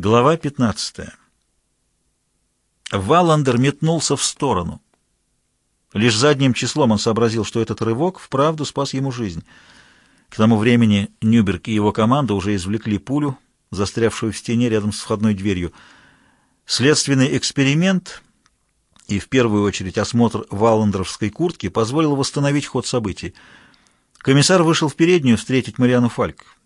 Глава 15. Валандер метнулся в сторону. Лишь задним числом он сообразил, что этот рывок вправду спас ему жизнь. К тому времени Нюберг и его команда уже извлекли пулю, застрявшую в стене рядом с входной дверью. Следственный эксперимент и в первую очередь осмотр валандеровской куртки позволил восстановить ход событий. Комиссар вышел в переднюю встретить Мариану Фальк.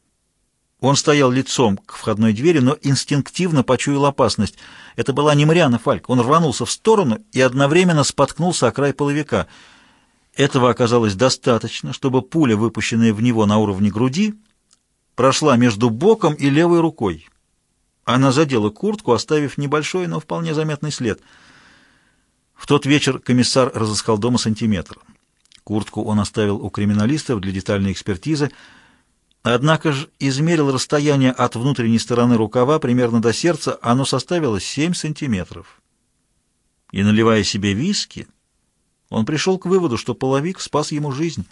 Он стоял лицом к входной двери, но инстинктивно почуял опасность. Это была не Мариана Фальк. Он рванулся в сторону и одновременно споткнулся о край половика. Этого оказалось достаточно, чтобы пуля, выпущенная в него на уровне груди, прошла между боком и левой рукой. Она задела куртку, оставив небольшой, но вполне заметный след. В тот вечер комиссар разыскал дома сантиметр. Куртку он оставил у криминалистов для детальной экспертизы, Однако же измерил расстояние от внутренней стороны рукава примерно до сердца, оно составило 7 сантиметров. И, наливая себе виски, он пришел к выводу, что половик спас ему жизнь.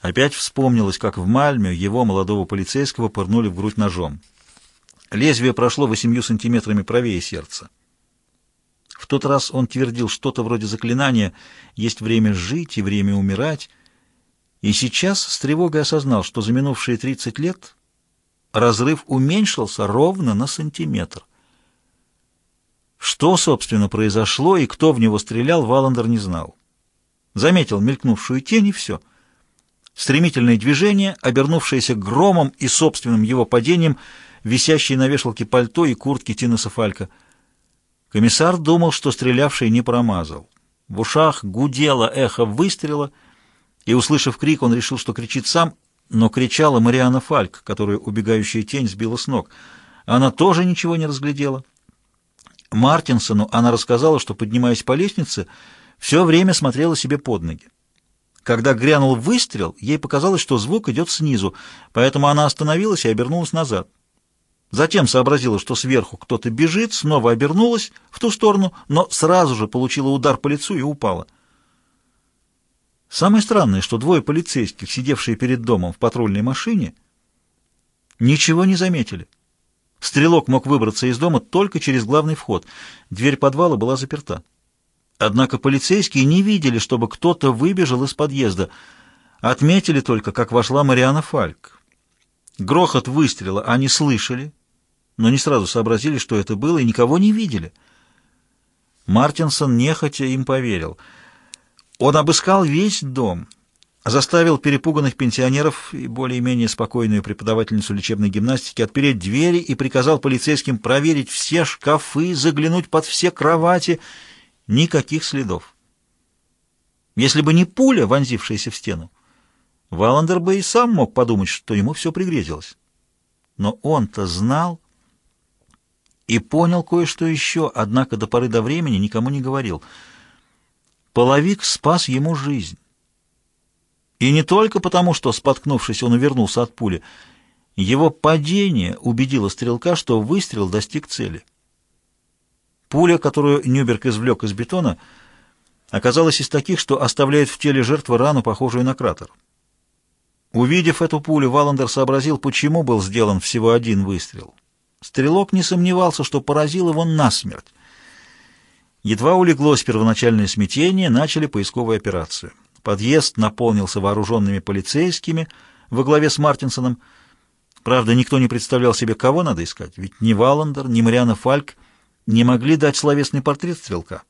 Опять вспомнилось, как в Мальме его, молодого полицейского, пырнули в грудь ножом. Лезвие прошло восемью сантиметрами правее сердца. В тот раз он твердил что-то вроде заклинания «Есть время жить и время умирать», и сейчас с тревогой осознал, что за минувшие 30 лет разрыв уменьшился ровно на сантиметр. Что, собственно, произошло и кто в него стрелял, Валандер не знал. Заметил мелькнувшую тень и все. Стремительное движение, обернувшееся громом и собственным его падением, висящие на вешалке пальто и куртки Тинеса Фалька. Комиссар думал, что стрелявший не промазал. В ушах гудело эхо выстрела — и, услышав крик, он решил, что кричит сам, но кричала Мариана Фальк, которую убегающая тень сбила с ног. Она тоже ничего не разглядела. Мартинсону она рассказала, что, поднимаясь по лестнице, все время смотрела себе под ноги. Когда грянул выстрел, ей показалось, что звук идет снизу, поэтому она остановилась и обернулась назад. Затем сообразила, что сверху кто-то бежит, снова обернулась в ту сторону, но сразу же получила удар по лицу и упала. Самое странное, что двое полицейских, сидевшие перед домом в патрульной машине, ничего не заметили. Стрелок мог выбраться из дома только через главный вход. Дверь подвала была заперта. Однако полицейские не видели, чтобы кто-то выбежал из подъезда. Отметили только, как вошла Мариана Фальк. Грохот выстрела они слышали, но не сразу сообразили, что это было, и никого не видели. Мартинсон нехотя им поверил — он обыскал весь дом, заставил перепуганных пенсионеров и более-менее спокойную преподавательницу лечебной гимнастики отпереть двери и приказал полицейским проверить все шкафы, заглянуть под все кровати. Никаких следов. Если бы не пуля, вонзившаяся в стену, Валандер бы и сам мог подумать, что ему все пригрезилось. Но он-то знал и понял кое-что еще, однако до поры до времени никому не говорил — Половик спас ему жизнь. И не только потому, что, споткнувшись, он увернулся от пули. Его падение убедило стрелка, что выстрел достиг цели. Пуля, которую Нюберг извлек из бетона, оказалась из таких, что оставляет в теле жертвы рану, похожую на кратер. Увидев эту пулю, Валандер сообразил, почему был сделан всего один выстрел. Стрелок не сомневался, что поразил его насмерть. Едва улеглось первоначальное смятение, начали поисковую операцию. Подъезд наполнился вооруженными полицейскими во главе с Мартинсоном. Правда, никто не представлял себе, кого надо искать, ведь ни Валандер, ни Мариана Фальк не могли дать словесный портрет стрелка.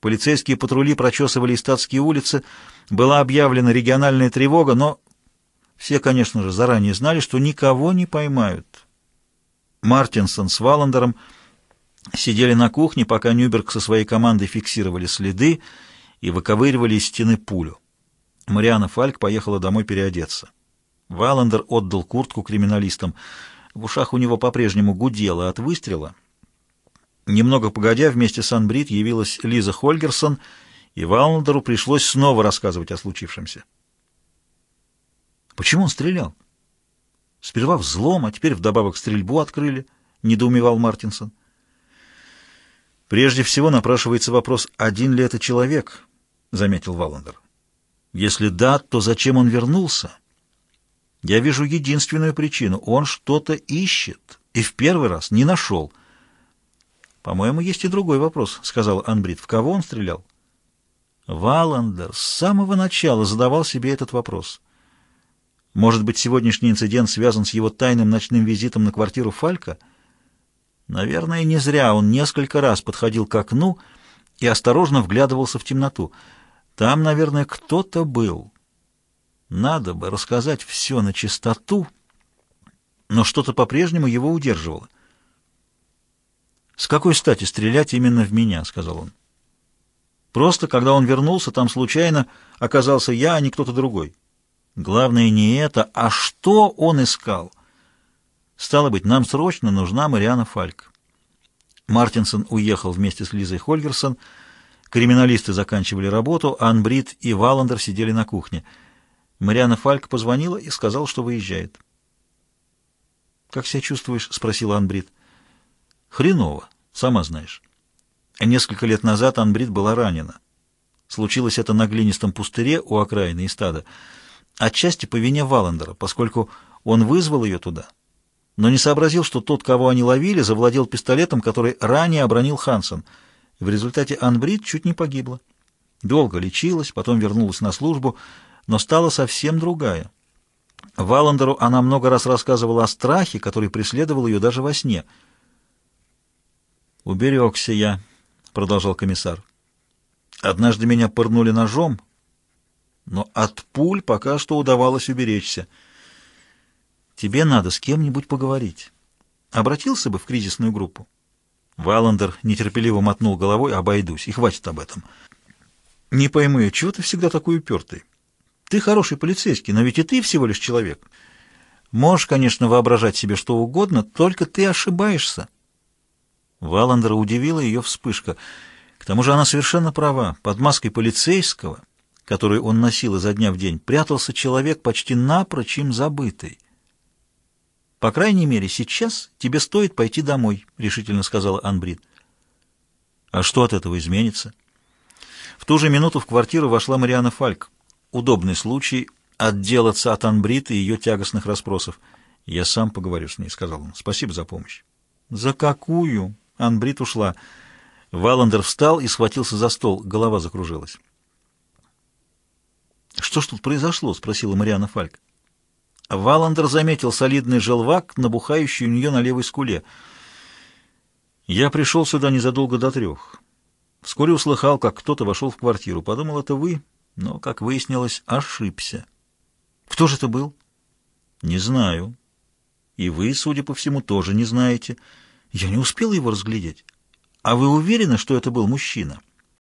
Полицейские патрули прочесывали статские улицы, была объявлена региональная тревога, но все, конечно же, заранее знали, что никого не поймают. Мартинсон с Валандером – сидели на кухне, пока Нюберг со своей командой фиксировали следы и выковыривали из стены пулю. Мариана Фальк поехала домой переодеться. Валандер отдал куртку криминалистам. В ушах у него по-прежнему гудело от выстрела. Немного погодя, вместе с Анбрид явилась Лиза Хольгерсон, и Валандеру пришлось снова рассказывать о случившемся. Почему он стрелял? Сперва взлом, а теперь вдобавок стрельбу открыли, недоумевал Мартинсон. Прежде всего напрашивается вопрос, один ли это человек, заметил Валандер. Если да, то зачем он вернулся? Я вижу единственную причину. Он что-то ищет, И в первый раз не нашел. «По-моему, есть и другой вопрос», — сказал Анбрид. «В кого он стрелял?» Валандер с самого начала задавал себе этот вопрос. Может быть, сегодняшний инцидент связан с его тайным ночным визитом на квартиру Фалька? Наверное, не зря он несколько раз подходил к окну и осторожно вглядывался в темноту. Там, наверное, кто-то был. Надо бы рассказать все на чистоту, но что-то по-прежнему его удерживало. «С какой стати стрелять именно в меня?» — сказал он. «Просто, когда он вернулся, там случайно оказался я, а не кто-то другой. Главное не это, а что он искал. Стало быть, нам срочно нужна Мариана Фальк». Мартинсон уехал вместе с Лизой Хольгерсон. Криминалисты заканчивали работу, а Анбрид и Валандер сидели на кухне — Мариана Фальк позвонила и сказала, что выезжает. «Как себя чувствуешь?» — спросила Анбрид. «Хреново, сама знаешь. Несколько лет назад Анбрид была ранена. Случилось это на глинистом пустыре у окраины и стада. Отчасти по вине Валандера, поскольку он вызвал ее туда, но не сообразил, что тот, кого они ловили, завладел пистолетом, который ранее обронил Хансен. В результате Анбрид чуть не погибла. Долго лечилась, потом вернулась на службу — но стала совсем другая. Валандеру она много раз рассказывала о страхе, который преследовал ее даже во сне. «Уберегся я», — продолжал комиссар. «Однажды меня пырнули ножом, но от пуль пока что удавалось уберечься. Тебе надо с кем-нибудь поговорить. Обратился бы в кризисную группу?» Валандер нетерпеливо мотнул головой, «Обойдусь, и хватит об этом». «Не пойму я, чего ты всегда такой упертый?» Ты хороший полицейский, но ведь и ты всего лишь человек. Можешь, конечно, воображать себе что угодно, только ты ошибаешься. Валандера удивила ее вспышка. К тому же она совершенно права. Под маской полицейского, которую он носил изо дня в день, прятался человек почти напрочь им забытый. «По крайней мере, сейчас тебе стоит пойти домой», — решительно сказала Анбрид. «А что от этого изменится?» В ту же минуту в квартиру вошла Мариана Фальк удобный случай отделаться от Анбрит и ее тягостных расспросов. «Я сам поговорю с ней», — сказал он. «Спасибо за помощь». «За какую?» Анбрит ушла. Валандер встал и схватился за стол. Голова закружилась. «Что ж тут произошло?» — спросила Мариана Фальк. Валандер заметил солидный желвак, набухающий у нее на левой скуле. «Я пришел сюда незадолго до трех. Вскоре услыхал, как кто-то вошел в квартиру. Подумал, это вы но, как выяснилось, ошибся. Кто же это был? Не знаю. И вы, судя по всему, тоже не знаете. Я не успел его разглядеть. А вы уверены, что это был мужчина?